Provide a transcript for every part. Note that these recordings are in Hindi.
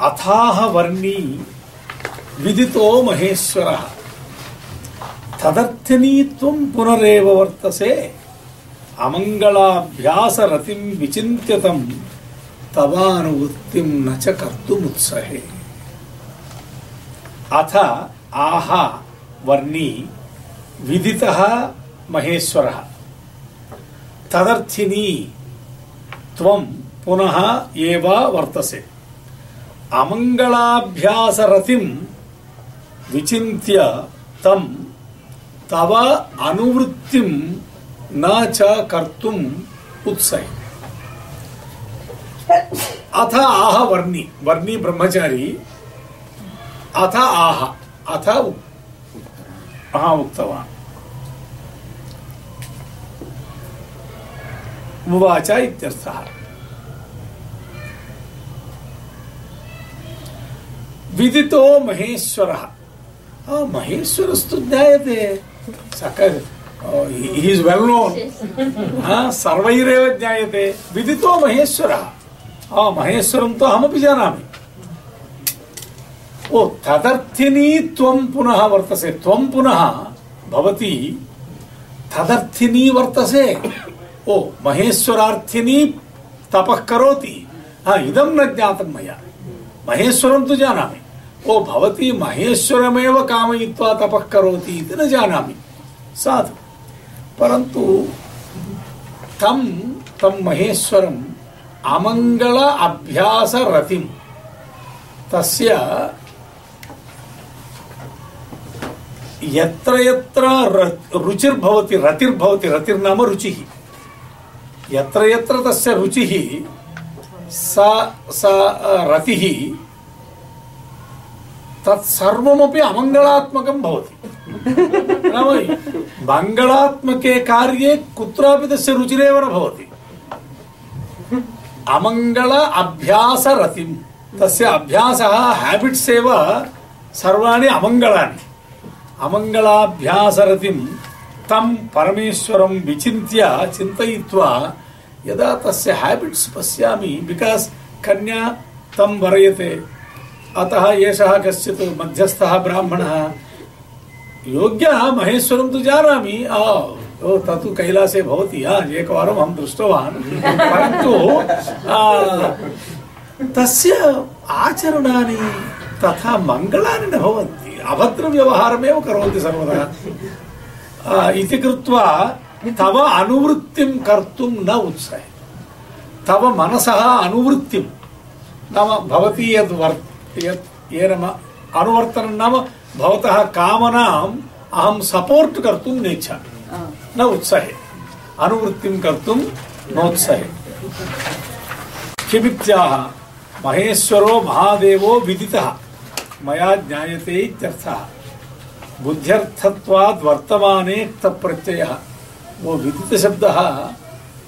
अथाह वर्णी विदितो महेश्वरः। तदर्थनी पुनरेव वर्तसे। अमङ्गलाभ्यासरतिं विचिन्त्यतं तवानुवृत्तिं न च कर्तुमुत्सहे। अथ आह वर्णी विदितः महेश्वरः। तदर्थिनी त्वं पुनः एव वर्तसे। अमङ्गलाभ्यासरतिं विचिन्त्य तं तव अनुवृत्तिं न च कर्तुम् उत्सहे। अथ आह वर्णी वर्णी ब्रह्मचारी अथ आह अथ उक्- हा उक्तवान्। उवाच इत्यर्थः। विदितो महेश्वरः। आ, महेश्वरस्तु विदितो महेश्वरः। हाँ महेश्वरं तो अहमपि जानामि। ओ तदर्थिनी वर्तसे। तदर्थिनी वर्तसे। ओ महेश्वरार्थिनी तपः करोति। हा न ज्ञातं मया। महेश्वरं तु जानामि। ओ भवती महेश्वरमेव कामयित्वा तपः करोति इति न जानामि। साधु। परन्तु तं तं महेश्वरम् अमङ्गल अभ्यासरतिं तस्य यत्र यत्र रुचिर्भवति, रतिर्भवति, रतिर्नाम रुचिः। यत्र यत्र तस्य रुचिः, सा सा रतिः तत्सर्वमपि अमङ्गलात्मकं भवति। नाम मङ्गलात्मके कार्ये कुत्रापि तस्य रुचिरेव न भवति। अमङ्गल अभ्यासरतिं तस्य अभ्यासः हेबिट्स् एव सर्वाणि अमङ्गलानि। अमङ्गलाभ्यासरतिं तं परमेश्वरं विचिन्त्य चिन्तयित्वा यदा तस्य हेबिट्स् पश्यामि बिकास् कन्या तं वरयते अतः एषः कश्चित् मध्यस्थः ब्राह्मणः। योग्यः, महेश्वरं तु जानामि। ओ, तत्तु कैलासे भवति। एकवारम् अहं दृष्टवान्। परन्तु तस्य आचरणानि तथा मङ्गलानि न भवन्ति। अभद्रव्यवहारमेव करोति सर्वदा। इति कृत्वा तव अनुवृत्तिं कर्तुं न उत्सहे। तव मनसः अनुवृत्तिं। नाम, भवती यद् वर् यत् येन अनुवर्तनं नाम भवतः कामनाम् अहं सपोर्ट् कर्तुं नेच्छामि। न उत्सहे। अनुवृत्तिं कर्तुं नोत्सहे। किमित्याह? महेश्वरो महादेवो विदितः। मया ज्ञायते इत्यर्थः। बुद्ध्यर्थत्वाद् वर्तमाने क्तप्रत्ययः वो विदितशब्दः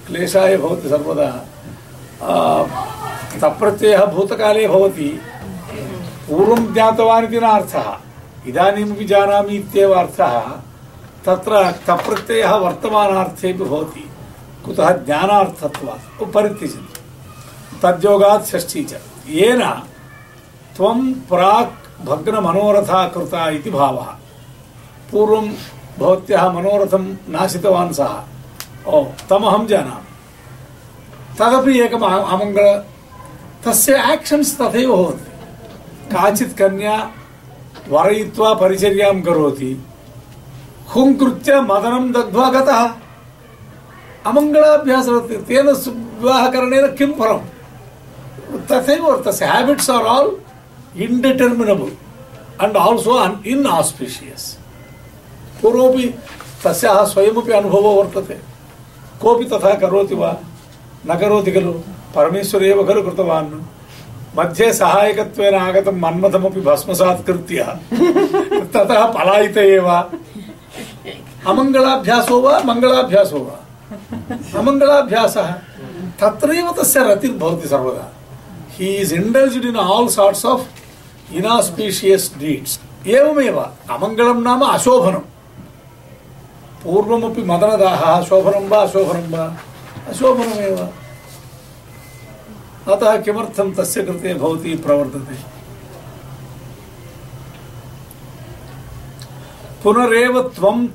क्लेशाय भवति सर्वदा। तप्रत्ययः भूतकाले भवति। पूर्वं ज्ञातवान् इति न अर्थः। इदानीमपि जानामि इत्येव अर्थः। तत्र तप्रत्ययः वर्तमानार्थेपि भवति। कुतः ज्ञानार्थत्वात्? परित्यजति तद्योगात् षष्ठी च। येन त्वं प्राक् भग्नमनोरथा कृता इति भावः। पूर्वं भवत्याः मनोरथं नाशितवान् सः। ओ, तमहं जानामि। तदपि एकम् अमङ्गल तस्य आक्षन्स् तथैव भवन्ति काचित् कन्या वरयित्वा परिचर्यां करोति। हुङ्कृत्य मदनं दग्ध्वा गतः। अमङ्गलाभ्यासः तेन विवाहकरणेन किं फलम्? तथैव तस्य habits are all indeterminable and also inauspicious पूर्वमपि तस्याः स्वयमपि अनुभवो वर्तते। कोऽपि तथा करोति वा? न करोति खलु। परमेश्वर एव खलु कृतवान्। मध्ये सहायकत्वेन आगतं मन्मथमपि भस्मसात् कृत्य ततः पलायित एव अमङ्गलाभ्यासो वा मङ्गलाभ्यासो वा? अमङ्गलाभ्यासः। तत्रैव तस्य रतिर्भवति सर्वदा। He is indulged in all sorts of inauspicious deeds एवमेव, अमङ्गलं नाम अशोभनं पूर्वमपि मदनदाहः शोभनं वा, अशोभनं वा? अशोभनमेव। अतः किमर्थं तस्य कृते भवती प्रवर्तते? पुनरेव त्वं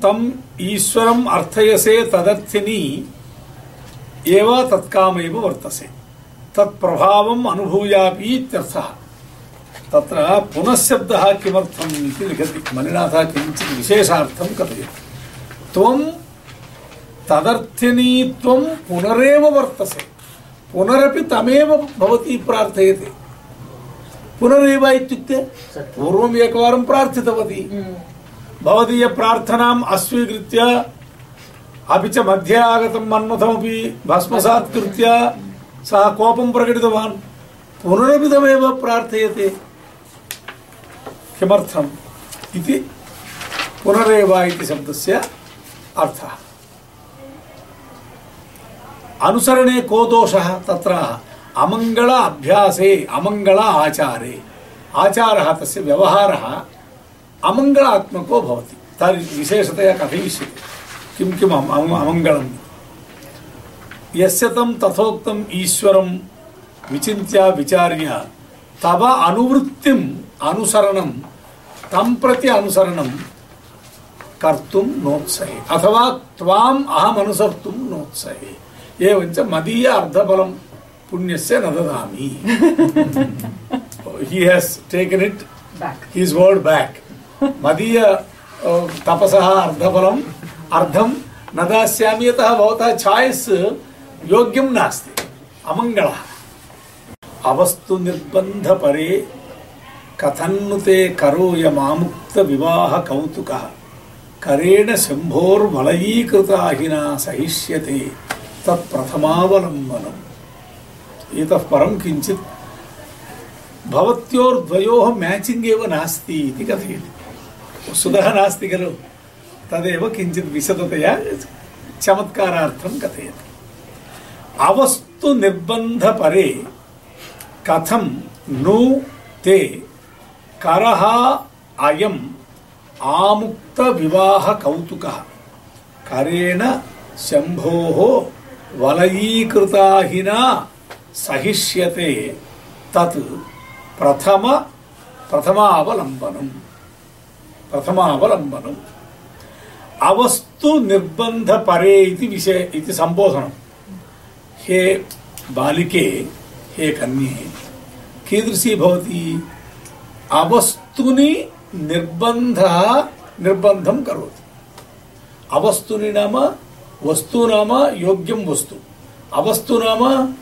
अर्थयसे तदर्थिनी, एव तत्कामैव वर्तसे। तत्प्रभावम् अनुभूयापि इत्यर्थः। तत्र पुनः शब्दः किमर्थम् इति लिखति। मणिनाथः किञ्चित् विशेषार्थं कथयति। त्वं तदर्थिनी त्वं पुनरेव वर्तसे। पुनरपि तमेव भवती प्रार्थयते। पुनरेव इत्युक्ते पूर्वम् एकवारं प्रार्थितवती। भवदीयप्रार्थनाम् अस्वीकृत्य अपि च मध्ये आगतं मन्मथमपि भस्मसात् कृत्य सः कोपं प्रकटितवान्। पुनरपि तमेव प्रार्थयते। किमर्थम् इति पुनरेव इति शब्दस्य अर्थः। अनुसरणे को दोषः तत्र अमङ्गल अभ्यासे अमङ्गल आचारे। आचारः तस्य व्यवहारः अमङ्गलात्मको भवति। तर्हि विशेषतया कथयिष्यते। किं किम् अम- अम- अमङ्गलम् यस्य तं तथोक्तम् ईश्वरं विचिन्त्य विचार्य तव अनुवृत्तिम् अनुसरणं, तं प्रति अनुसरणं कर्तुं नोत्सहे। अथवा त्वाम् अहम् नोत्सहे। एवञ्च मदीय अर्धफलं पुण्यस्य न ददामि he has taken it. Back. his word back. मदीय तपसः अर्धफलम् अर्धं न दास्यामि यतः भवतः चाय्स् योग्यं नास्ति. अमङ्गलः। अवस्तु निर्बन्धपरे कथन्नु ते कौतुकः। करेण शम्भोर्वलयीकृताहिना सहिष्यते। तत्प्रथमावलम्बनम् इतः परं किञ्चित् भवत्योर्द्वयोः म्याचिङ्ग् एव नास्ति इति कथयति। वस्तुतः नास्ति खलु। तदेव किञ्चित् विशदतया चमत्कारार्थं कथयति। अवस्तु निर्बन्धपरे कथं नु ते करः अयम् आमुक्त विवाह कौतुकः करेण शम्भोः वलयीकृताहिना सहिष्यते तत् प्रथम प्रथमावलम्बनम् प्रथमावलम्बनम् अवस्तु निर्बन्ध परे इति विषय, इति सम्बोधनम् हे बालिके, हे कन्ये, कीदृशी भवति? अवस्तुनि निर्बन्धः निर्बन्धं करोति। अवस्तुनि नाम वस्तु नाम योग्यं वस्तु। अवस्तु नाम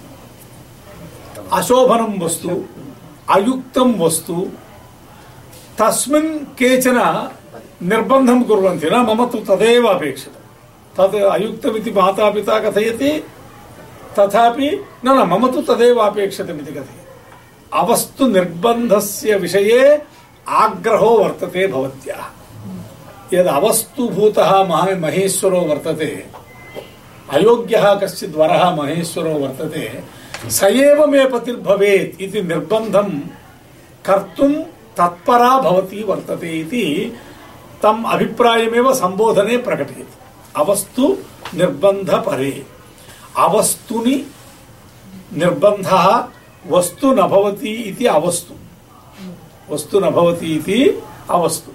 अशोभनं वस्तु, अयुक्तं वस्तु। तस्मिन् केचन निर्बन्धं कुर्वन्ति न, मम तु तदेव अपेक्षितं। तद् अयुक्तमिति मातापिता कथयति, तथापि न न, मम तु तदेव अपेक्षितमिति कथयति। अवस्तु निर्बन्धस्य विषये आग्रहो वर्तते भवत्याः। यद् अवस्तुभूतः महा महेश्वरो वर्तते अयोग्यः कश्चित् वरः महेश्वरो वर्तते। स एव मे पतिर्भवेत् इति निर्बन्धं कर्तुं तत्परा तम् अभिप्रायमेव सम्बोधने प्रकटयति। अवस्तु निर्बन्धपरे। अवस्तुनि निर्बन्धः वस्तु न भवति इति अवस्तु। वस्तु न भवति इति अवस्तु।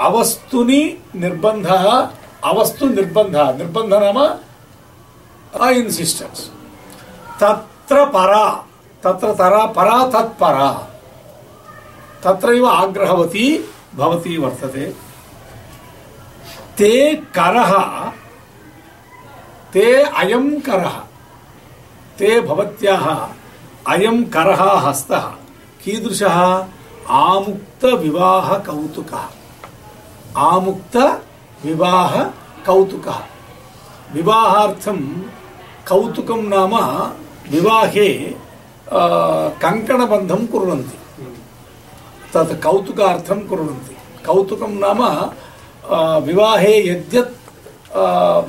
अवस्तुनि निर्बन्धः, अवस्तु निर्बन्धः। निर्बन्धः नाम इन्सिस्टेन्स् तत्र परा तत्र तरा परा तत्परा तत्रैव आग्रहवती भवती वर्तते ते करः ते अयं करः ते भवत्याः अयं करः हस्तः कीदृशः आमुक्त विवाह कौतुकः आमुक्त विवाह कौतुकः विवाहार्थं कौतुकं नाम विवाहे अ, कङ्कणबन्धं कुर्वन्ति तत् कौतुकार्थं कुर्वन्ति कौतुकं नाम अ, विवाहे यद्यत् अ,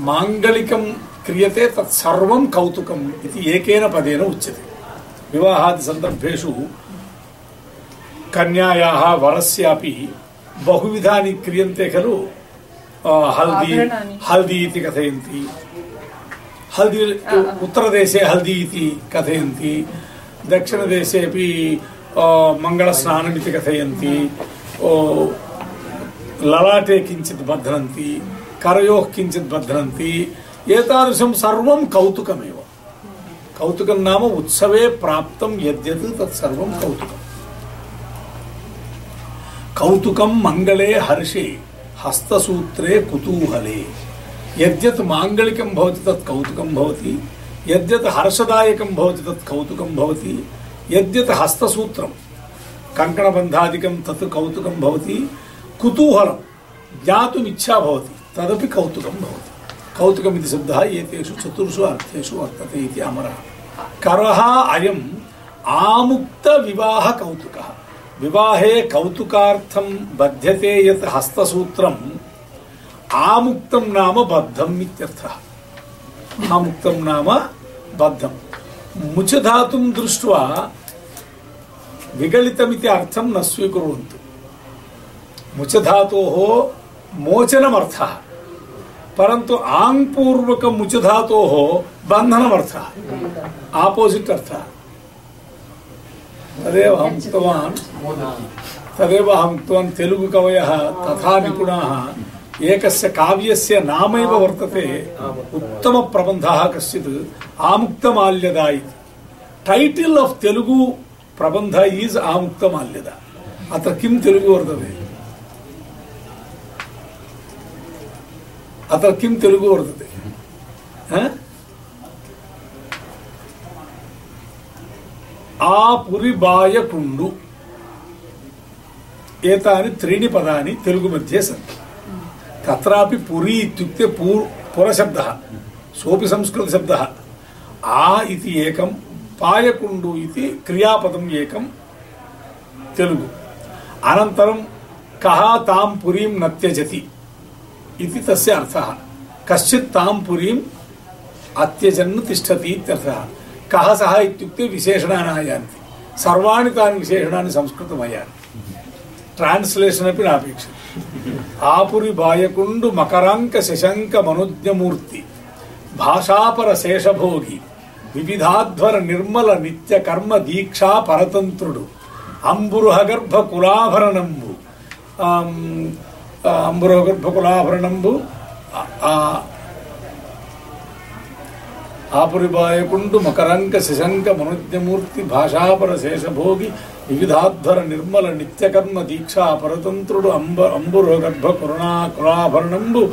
माङ्गलिकं क्रियते तत् सर्वं कौतुकम् इति एकेन पदेन उच्यते विवाहादिसन्दर्भेषु कन्यायाः वरस्यापि बहुविधानि क्रियन्ते खलु अ, हल्दी इति कथयन्ति हल्दी उत्तरदेशे हल्दी इति कथयन्ति दक्षिणदेशेपि ओ, मङ्गलस्नानमिति कथयन्ति ललाटे किञ्चित् बध्नन्ति करयोः किञ्चित् बध्नन्ति एतादृशं सर्वं कौतुकमेव। कौतुकं नाम उत्सवे प्राप्तं यद्यत् तत् सर्वं कौतुकम्। कौतुकं मङ्गले हर्षे हस्तसूत्रे कुतूहले। यद्यत् माङ्गलिकं भवति तत् कौतुकं भवति, यद्यत् हर्षदायकं भवति तत् कौतुकं भवति, यद्यत् हस्तसूत्रं कङ्कणबन्धादिकं तत् कौतुकं भवति, कुतूहलं ज्ञातुम् इच्छा भवति, तदपि कौतुकं भवति। कौतुकम् इति शब्दः एतेषु चतुर्षु अर्थेषु वर्तते इति अमरः। करः अयम् आमुक्तविवाहकौतुकः। विवाहे कौतुकार्थं बध्यते यत् हस्तसूत्रम् आमुक्तं नाम बद्धम् इत्यर्थः। नाम बद्धम्। मुचधातुं दृष्ट्वा विगलितमिति अर्थं न स्वीकुर्वन्तु। मुचधातोः मोचनमर्थः। परन्तु आङ्पूर्वकमुचधातोः बन्धनमर्थः। आपोसिट् अर्थः। तदेव अहम् तदेव अहम् उक्तवान् तथा निपुणाः। ఏకస్య కావ్యస్య నామైవ వర్తతే. ఉత్తమ ప్రబంధ కశ్చిత్. ఆముక్తమాల్యద ఇది title of Telugu Prabandha is Amukta Malyada అత కిం తెలుగు వర్తతే? అత కిం తెలుగు వర్తతే? ఆ? పురి పురిబాయకుండు ఏతాని త్రీణి పదాని తెలుగు మధ్య సంతి तत्रापि पुरी इत्युक्ते पूर् पुरशब्दः, सोऽपि संस्कृतशब्दः, आ इति एकं, पायकुण्डु इति क्रियापदम् एकं, तेलुगु। अनन्तरं कः तां पुरीं न त्यजति इति तस्य अर्थः। कश्चित् तां पुरीम् अत्यजन् तिष्ठति इत्यर्थः कः सः इत्युक्ते विशेषणानि आयान्ति सर्वाणि तानि विशेषणानि संस्कृतमयानि ಟ್ರಾನ್ಸ್ಲೇಷನ್ ಅಪಿ ನಾಪೇಕ್ಷ ఆపురి బాయకుండు మకరాంక శశంక మనుజ్ఞమూర్తి భాషాపర శేషభోగి వివిధాధ్వర నిర్మల నిత్య కర్మ దీక్షా పరతంత్రుడు అంబురుహగర్భ కులాభరణంబు అంబురుహగర్భ కులాభరణంబు ఆపురి బాయకుండు మకరంక శశంక మనుజ్ఞమూర్తి భాషాపర శేషభోగి వివిధాధ్వర నిర్మల నిత్యకర్మ దీక్షా పరతంత్రుడు అంబ అంబురోగర్భ కరుణా కులాభరణంబు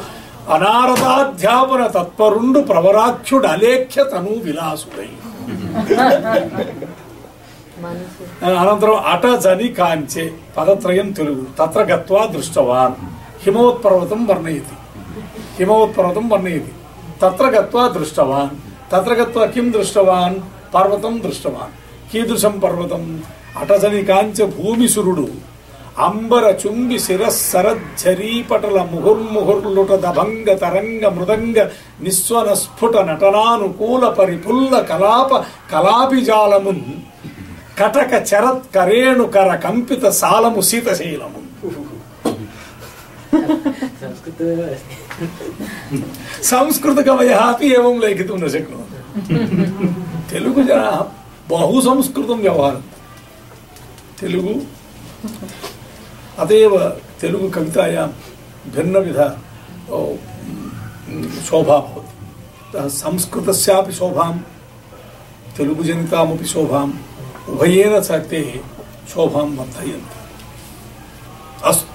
అనారదాధ్యాపన తత్పరుండు ప్రవరాఖ్యుడు అలేఖ్య తను విలాసుడై అనంతరం అట జని కాంచే పదత్రయం తెలుగు తత్ర గత్వా దృష్టవాన్ హిమవత్పర్వతం వర్ణయతి హిమవత్పర్వతం వర్ణయతి తత్ర గత్వా దృష్టవాన్ తత్ర గత్వా కిం దృష్టవాన్ పర్వతం దృష్టవాన్ కీదృశం పర్వతం అటజని కాంచ భూమిసురుడు అంబర చుంబి శిరస్సరజ్జరీపటల ముహుర్ముహుర్లుట దభంగ తరంగ మృదంగ నిస్వన స్ఫుట నటనానుకూల పరిపుల్ల కలాప కలాపిజాలము కటక చరత్ కర కంపిత సాలము శీతశీలము సంస్కృతకమయ అపి ఏం లేఖితుం న శక్ను తెలుగు జనా బహు సంస్కృతం వ్యవహారం. तेलुगु। अतएव तेलुगु कविताया भिन्न विध शोभा संस्कृत शोभा संस्कृतस्यापि शोभा, तेलुगुजनितामपि उभयेन स ते शोभां वर्धयन्ति। अस्तु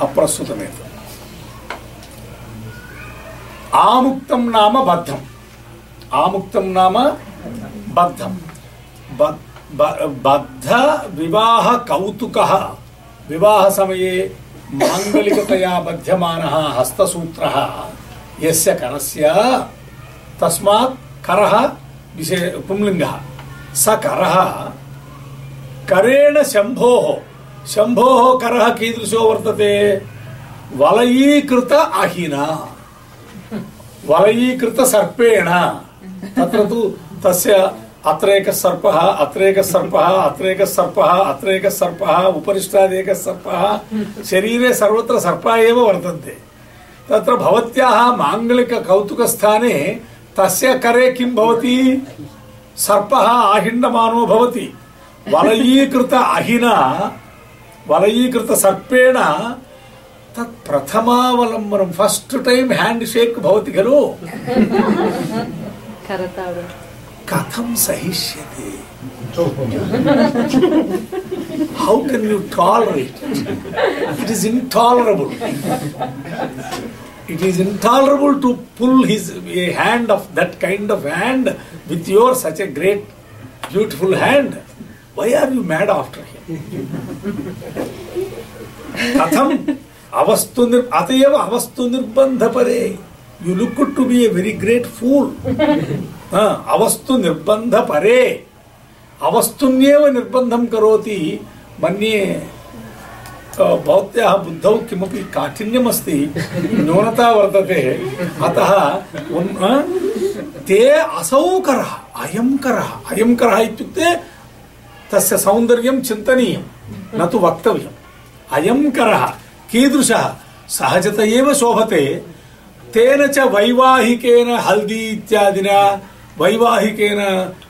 अप्रस्तुतमेतत् नाम बद्धम। आमुक्त नाम बद्धम। बद्ध बद्ध विवाह कौतुक। विवाह समये मांगलिकतया बध्यमानः हस्तसूत्रः। यस्य करस्य तस्मात् करः विशे, पुंलिङ्गः। स करः करेण शम्भोः। शम्भोः करः कीदृशो वर्तते? वलयीकृत अहिना। वलयीकृतसर्पेण तत्र तु तस्य अत्रेकः सर्पः अत्रेकः सर्पः अत्रेकः सर्पः अत्रेकः सर्पः उपरिष्टादेकः सर्पः शरीरे सर्वत्र सर्पाः एव वर्तन्ते। तत्र भवत्याः माङ्गलिककौतुकस्थाने तस्य करे किं भवति? सर्पः आहिण्डमानो भवति। वलयीकृत अहिना वलयीकृतसर्पेण तत् प्रथमावलम्बनं फस्ट् टैम् हेण्ड् शेक् भवति खलु। कथं सहिष्यते How can you tolerate it? It is intolerable. It is intolerable to pull his a hand of that kind of hand with your such a great, beautiful hand. Why are you mad after him? कथम अवस्तु निर् अतएव अवस्तु निर्बंध परे you look to be a very great अवस्तु परे अवस्तुन्येव निर्बन्धं करोति मन्ये अ, भवत्याः बुद्धौ किमपि काठिन्यमस्ति न्यूनता वर्तते अतः ते असौ करः अयं करः अयं करः इत्युक्ते तस्य सौन्दर्यं चिन्तनीयं न तु वक्तव्यम् अयं करः कीदृशः सहजत एव शोभते तेन च वैवाहिकेन हल्दी इत्यादिना वैवाहिकेन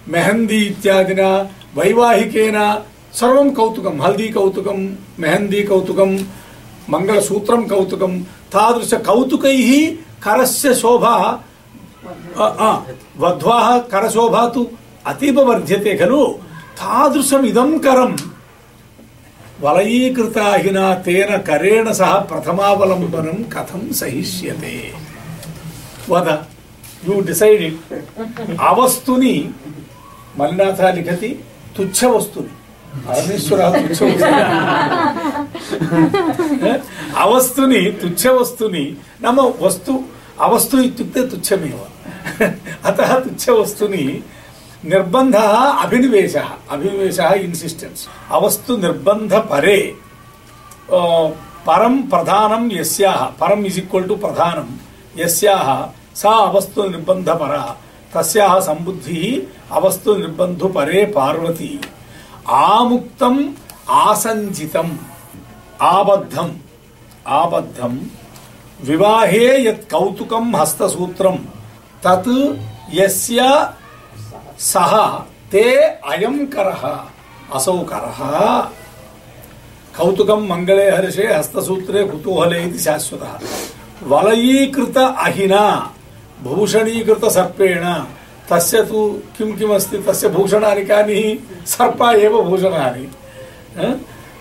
मेहन्दी इत्यादिना, वैवाहिकेन सर्वं कौतुकं हल्दी कौतुकं मेहन्दी कौतुकं मङ्गलसूत्रं कौतुकं तादृश कौतुकैः करस्य शोभा वध्वाः करशोभा तु अतीव वर्ध्यते खलु। तादृशम् इदं करं वलयीकृताहिना तेन करेण सह प्रथमावलम्बनं कथं सहिष्यते। वद। यू डिसैड इट अवस्तुनि मल्लिनाथ लिखति तुच्छ वस्तुनि परमेश्वरः तुच्छ वस्तुनि अवस्तुनि तुच्छ वस्तुनि नाम वस्तु अवस्तु इत्युक्ते तुच्छमेव अतः तुच्छ वस्तुनि निर्बन्धः अभिनिवेशः अभिनिवेशः इन्सिस्टेन्स् अवस्तु निर्बन्ध परे अ, परं प्रधानं यस्याः परम् इस् इक्वल् टु प्रधानं यस्याः सा अवस्तु निर्बन्धपरा तस्याः सम्बुद्धिः अवस्तु निर्बन्धु परे पार्वती। आमुक्तम्, आसञ्जितम्, आबद्धम्। आबद्धम् विवाहे यत् कौतुकं हस्तसूत्रं तत् यस्य सः, ते अयं करः, असौ करः। कौतुकं मङ्गले हर्षे हस्तसूत्रे कुतूहले इति शाश्वतः। वलयीकृत अहिना। भूषणीकृत सर्पेण। तस्य तु किम किमस्ति? तस्य भूषणानि कानि? सर्पा एव भूषणानि।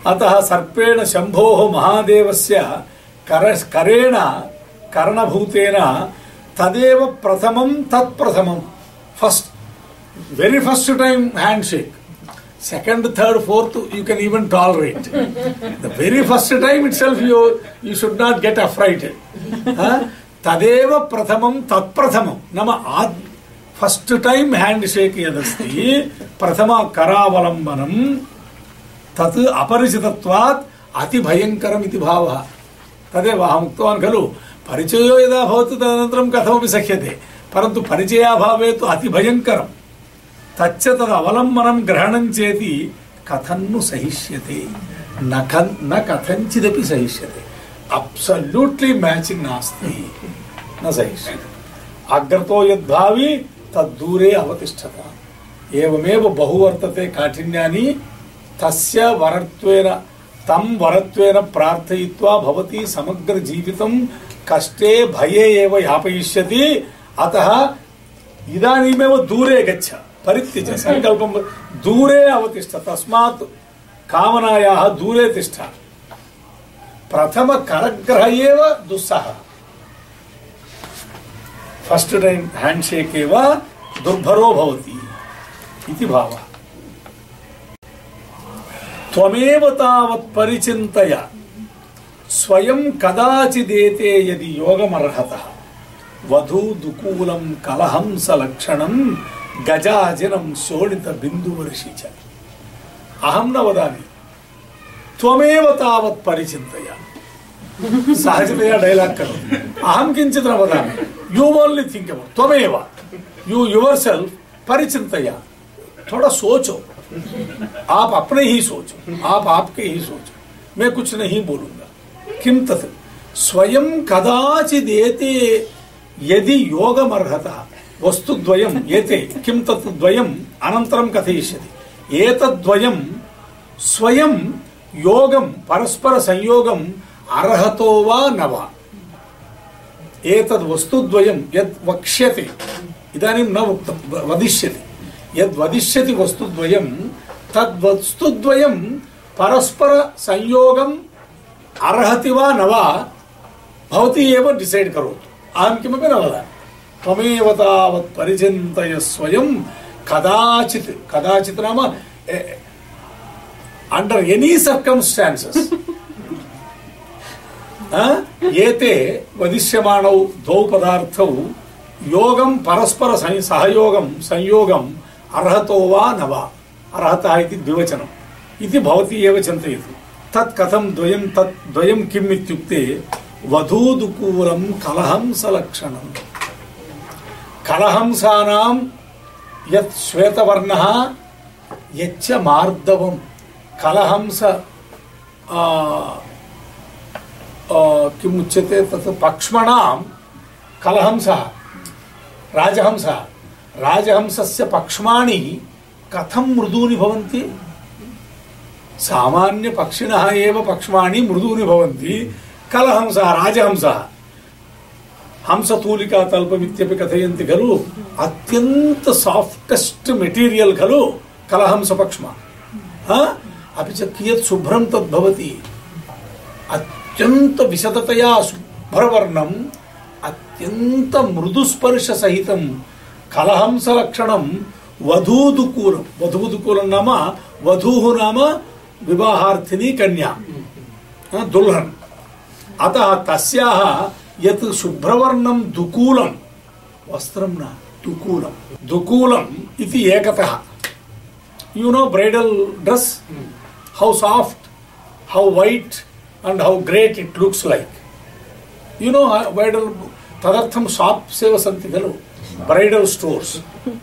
अतः सर्पेण शंभोः महादेवस्य कर करेण, कर्णभूतेन तदेव प्रथमं, तत्प्रथमं। First very first time handshake second third fourth you can even tolerate the very first time itself you you should not get afrighted हाँ तदेव प्रथमं तत्प्रथमं नाम आद् फस्ट् टैम् हेण्ड् शेक् यदस्ति प्रथम करावलम्बनं तत् अपरिचितत्वात् अतिभयङ्करम् इति भावः तदेव अहम् उक्तवान् खलु परिचयो यदा भवति तदनन्तरं कथमपि सह्यते परन्तु परिचयाभावे तु अतिभयङ्करम् तच्च तदवलम्बनं ग्रहणं चेति कथन्नु सहिष्यते न कन् न कथञ्चिदपि सहिष्यते अब्सल्यूट्लि मैचिङ्ग् नास्ति। न सहिष्यते अग्रतो यद्भावि, तद्दूरे अवतिष्ठत। एवमेव बहु वर्तते काठिन्यानि, तस्य वरत्वेन, तं वरत्वेन प्रार्थयित्वा भवती समग्रजीवितं कष्टे, भये एव यापयिष्यति। अतः इदानीमेव दूरे गच्छ। परित्यज सङ्कल्पं दूरे अवतिष्ठ तस्मात् कामनायाः दूरे तिष्ठ। प्रथमकरग्रह एव दुस्सहः। फस्ट् टैम् हेण्ड् शेक् एव दुर्भरो भवति इति भावः। त्वमेव तावत् परिचिन्तय, स्वयं कदाचिदेते यदि योगमर्हतः। वधू दुकूलं कलहंस लक्षणं गजाजिनं शोणित बिन्दुवर्षि च। अहं न वदामि। त्वमेव तावत् परिचिन्तय। सहजतया डैलाग् करोति अहं किञ्चित् न वदामि यू ओनली थिंक अबाउट त्वमेव यू युवर सेल्फ परिचिन्तय थोड़ा सोचो आप अपने ही सोचो आप आपके ही सोचो मैं कुछ नहीं बोलूंगा किम तत् स्वयं कदाचिदेते यदि योगमर्हता వస్తుద్వయం ఏతే కిం తత్ ద్వయం అనంతరం కథయిష్యతి ఏతద్వయం స్వయం యోగం పరస్పర సంయోగం అర్హతో వా నవ. ఏతద్ వస్తుద్వయం యద్ వక్ష్యతే. ఇదానీం న ఉక్త వదిష్యతి. యద్ వదిష్యతి వస్తుద్వయం తద్వస్తుద్వయం పరస్పర సంయోగం అర్హతి వా నవా. భవతి ఏవ డిసైడ్ కరోతు. అహం కిమపి న వదామి త్వమేవ తావత్ పరిచింతయ స్వయం కదాచిత్ కదాచిత్ నామ అండర్ ఎనీ సర్కమ్స్టాన్సెస్ ఏతే వదిష్యమాణౌ ద్వౌ పదార్థౌ యోగం పరస్పర సం- సహయోగం సంయోగం అర్హతో వా నవా అర్హత ఇది ద్వివచనం ఇది భవతి ఏవ చింతయతు తత్ కథం ద్వయం తత్ ద్వయం కిమ్ ఇత్యుక్తే వధూదుకూలం కలహంస లక్షణం కలహంసానాం యత్ శ్వేతవర్ణ యచ్చ మార్దవం కలహంస ఆ, ఆ, किम् उच्यते तत् पक्ष्मणां कलहंसः राजहंसः राजहंसस्य पक्ष्माणि कथं मृदूनि भवन्ति सामान्यपक्षिणः एव पक्ष्माणि मृदूनि भवन्ति कलहंसः राजहंसः हंसतूलिकातल्पमित्यपि कथयन्ति खलु अत्यन्त साफ्टेस्ट् मेटीरियल् खलु कलहंसपक्ष्मा हा? अपि च कियत् शुभ्रं तद्भवति అత్యంత విశదతయా శుభ్రవర్ణం అత్యంత మృదుస్పర్శ సహితం కలహంస లక్షణం వధూదుకూలం వధూదుకూలం నామ వధూ నామ వివాహార్థిని కన్యా. దుల్హన్. అత తస్యాహ యత్ శుభ్రవర్ణం దుకూలం. వస్త్రం నా దుకూలం. దుకూలం ఇది ఏకత. You know bridal dress how soft how white and how great it looks like. You know uh, bridal तदर्थं शाप्स् एव सन्ति खलु ब्रैडल् स्टोर्स्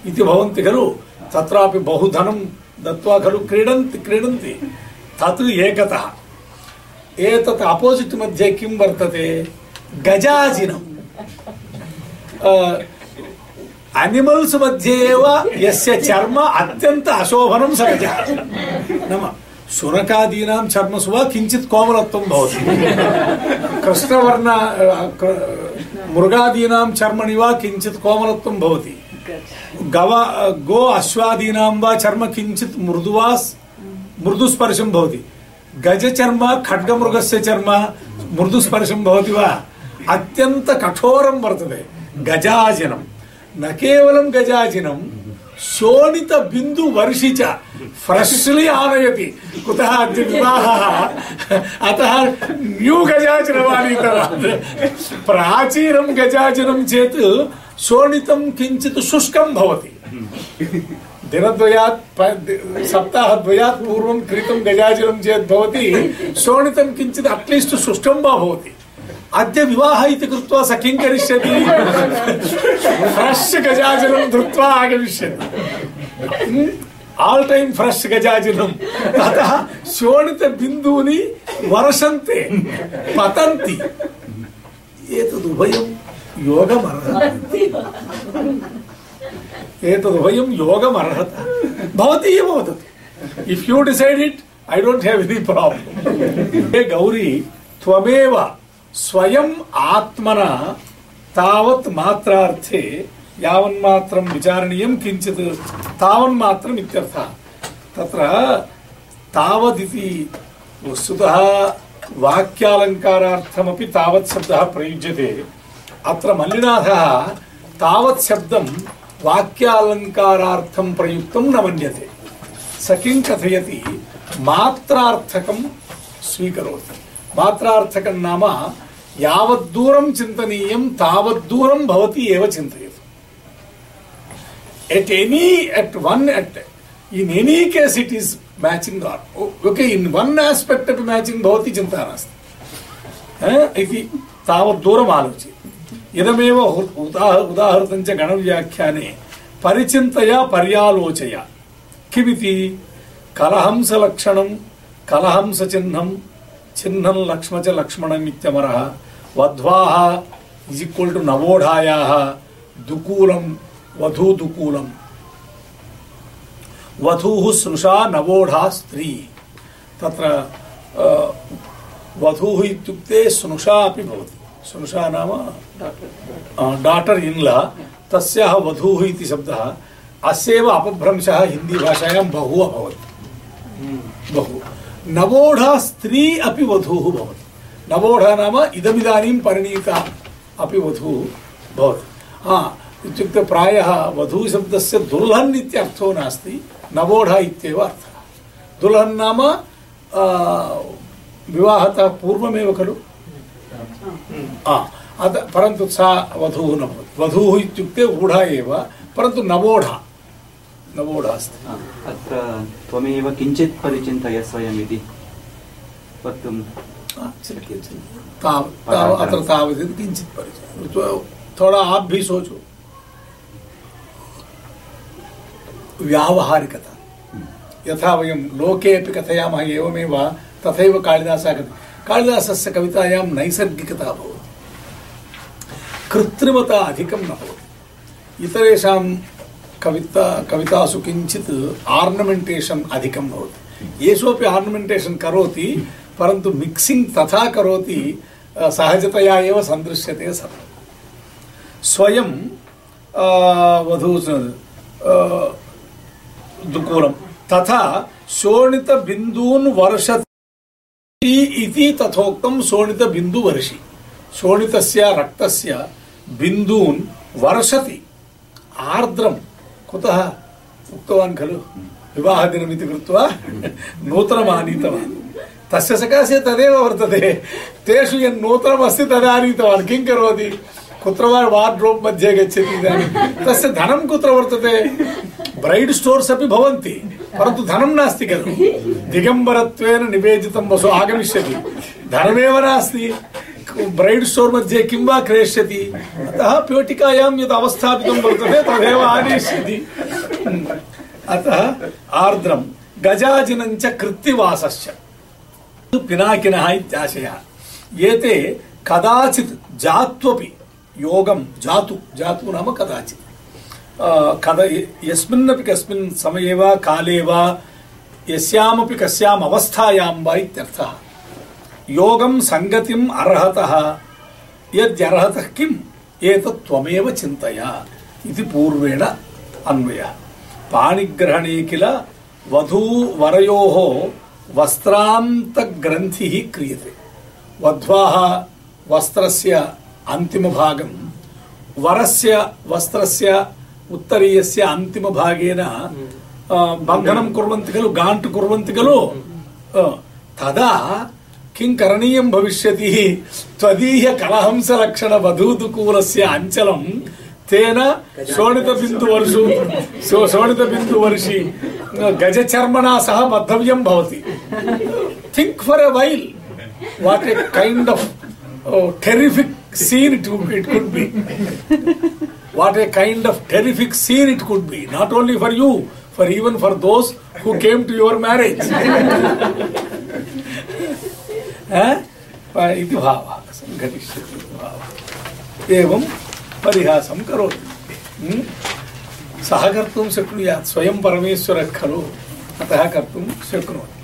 इति भवन्ति खलु तत्रापि बहु धनं दत्त्वा खलु क्रीडन्ति क्रीडन्ति तत् एकतः एतत् अपोजिट् मध्ये किं वर्तते गजाजिनम् अनिमल्स् मध्ये एव यस्य चर्म अत्यन्त अशोभनं स गजः नाम शुनकादीनां चर्मसु वा किञ्चित् कोमलत्वं भवति। कृष्णवर्ण मृगादीनां चर्मणि वा किञ्चित् कोमलत्वं भवति। गव गो अश्वादीनां वा चर्म किञ्चित् मृदुवा मृदुस्पर्शं भवति। गजचर्म, खड्गमृगस्य चर्म मृदुस्पर्शं भवति वा? अत्यन्त कठोरं वर्तते। गजाजिनं। न केवलं गजाजिनं शोणित बिन्दु वर्षि च फ्रेश्लि आनयति कुतः अद्य विवाहः? अतः न्यू गजाचनमानीतवान् प्राचीनं गजाचनं चेत् शोणितं किञ्चित् शुष्कं भवति। दिनद्वयात् सप्ताहद्वयात् पूर्वं क्रीतं गजाचनं चेत् भवति शोणितं किञ्चित् अट्लीस्ट् शुष्कं वा भवति। अद्य विवाह इति कृत्वा स किं करिष्यति? फ्रेश् गजाचनं धृत्वा आगमिष्यति। आल् टैम् फ्रेश् गजाचनम् अतः शोणितबिन्दूनि वर्षन्ते पतन्ति एतदुभयं योगमर्हति एतदुभयं योगमर्हत भवती एव वदतु if you decide it I don't have any problem हे गौरी त्वमेव स्वयम् आत्मना तावत् मात्रार्थे यावन्मात्रं विचारणीयं किञ्चित् तावन्मात्रम् इत्यर्थः। तत्र तावदिति वस्तुतः वाक्यालङ्कारार्थमपि तावत् शब्दः प्रयुज्यते। अत्र मल्लिनाथः तावत् शब्दं वाक्यालङ्कारार्थं प्रयुक्तं न मन्यते। स किं कथयति? मात्रार्थकं स्वीकरोति। मात्रार्थकं नाम यावद्दूरं चिन्तनीयं, तावद्दूरं भवती एव चिन्तयतु। At any, at one, at, in any case it is matching or okay, in one aspect of matching भवति चिन्ता नास्ति? इति तावत् दूरम् आलोच्य इदमेव उदाह उदाहृतं च गणव्याख्याने परिचिन्तया पर्यालोचया किमिति कलहंसलक्षणं कलहंसचिह्नं चिह्नं लक्ष्म च लक्ष्मणम् इत्यमरः वध्वाः इस् इक्वल् टु नवोढायाः दुकूलं वधूदुकूलम। वधूः स्नुषा नवोढा स्त्री। तत्र वधूः इत्युक्ते स्नुषा अपि भवति। स्नुषा नाम डाटर् इन् ला तस्याः वधूः इति शब्दः अस्यैव अपभ्रंशः हिन्दीभाषायां बहु अभवत्। बहु। नवोढा स्त्री अपि वधूः भवति। नवोढा नाम इदमिदानीं परिणीता अपि वधूः भवति। हा इत्युक्ते प्रायः वधूशब्दस्य दुल्हन् इत्यर्थो नास्ति नवोढा इत्येव अर्थः। दुल्हन् नाम विवाहतः पूर्वमेव खलु? आ, अत परन्तु सा वधूः न भवति। वधूः इत्युक्ते ऊढा एव परन्तु नवोढा नवोढा अस्ति। अत्र त्वमेव किञ्चित् परिचिन्तय स्वयमिति। वक्तुं हाँ, चलिए चलिए ताव ताव अत्र तावत् किञ्चित् परिचयः। थोड़ा आप भी सोचो। व्यावहारिकता। यथा वयं लोके अपि कथयामः एवमेव तथैव कालिदासः कथयति कालिदासस्य कवितायां नैसर्गिकता भवति। कृत्रिमता अधिकं न भवति। इतरेषां कविता, कवितासु किञ्चित् आर्नमेण्टेशन् अधिकं भवति। येषोपि आर्नमेण्टेशन् करोति, परन्तु मिक्सिङ्ग् तथा करोति सहजतया एव सन्दृश्यते सर्वम् स्वयं वधू अ, दुकूलं तथा शोणितबिन्दून् वर्षति इति तथोक्तं शोणितबिन्दुवर्षि। शोणितस्य रक्तस्य बिन्दून् वर्षति। आर्द्रं कुतः? उक्तवान् खलु। विवाहदिनमिति कृत्वा नूतनम् आनीतवान् तस्य सकाशे तदेव वर्तते। तेषु यन् नूतनमस्ति तदानीतवान्। किं करोति? कुत्र वा वार्ड्रोब् मध्ये गच्छति इदानीं तस्य धनं कुत्र वर्तते ब्रैड् स्टोर्स् अपि भवन्ति परन्तु धनं नास्ति खलु दिगम्बरत्वेन निवेदितं वसु आगमिष्यति धनमेव नास्ति ब्रैड् स्टोर् मध्ये किं वा क्रेष्यति अतः पेटिकायां यद् अवस्थापितं वर्तते तदेव आनेष्यति अतः आर्द्रं गजाजिनञ्च कृत्तिवासश्च पिनाकिनः इत्याशयः एते कदाचित् जात्वपि योगं जातु जातु नाम कदाचित्। कदा यस्मिन्नपि कस्मिन् समये वा, काले वा, यस्यामपि कस्याम् अवस्थायां वा इत्यर्थः। योगं सङ्गतिम् अर्हतः। यद्यर्हतः किम्? एतत् त्वमेव चिन्तय। इति पूर्वेण अन्वयः। पाणिग्रहणे किल? वधूवरयोः वस्त्रान्तग्रन्थिः क्रियते। वध्वाः वस्त्रस्य అంతిమ భాగం వరస్య వస్త్రస్య ఉత్తరీయస్య అంతిమ భాగేన బంధనం కుర్వంతి ఖలు గాంటు కుర్వంతి ఖలు తదా కిం కరణీయం భవిష్యతి త్వదీయ కలహంస కలహంసలక్షణ వధూతుకూలస్య అంచలం తేన శోణిత బిందు వర్షు శోణిత బిందు వర్షి గజ చర్మణా సహ బద్ధవ్యం భవతి. Think for a while what a kind of terrific scene would- it could be. what a kind of terrific scene it could be, not only for you, for even for those who came to your marriage. Eh? इति भावः सङ्घटिष्यति भावः एवं परिहासं करोति हम्म? सः कर्तुं शक्नुयात् स्वयं परमेश्वरः खलु अतः कर्तुं शक्नोति